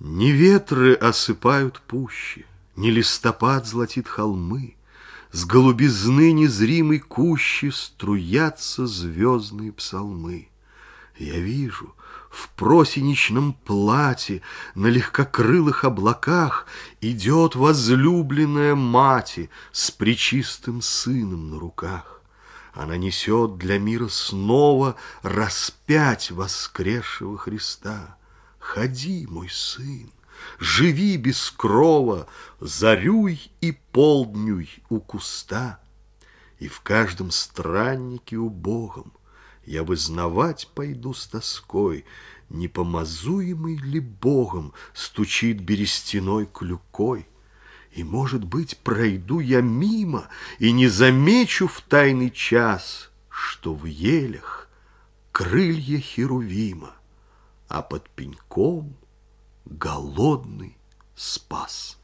Не ветры осыпают пущи, Не листопад золотит холмы, С голубизны незримой кущи Струятся звездные псалмы. Я вижу, в просеничном платье На легкокрылых облаках Идет возлюбленная мати С причистым сыном на руках. Она несет для мира снова Распять воскресшего Христа. Ходи, мой сын, живи без крова, Зарюй и полднюй у куста. И в каждом страннике убогом Я вызнавать пойду с тоской, Не помазуемый ли Богом Стучит берестяной клюкой. И, может быть, пройду я мимо И не замечу в тайный час, Что в елях крылья Херувима а под пеньком голодный спас.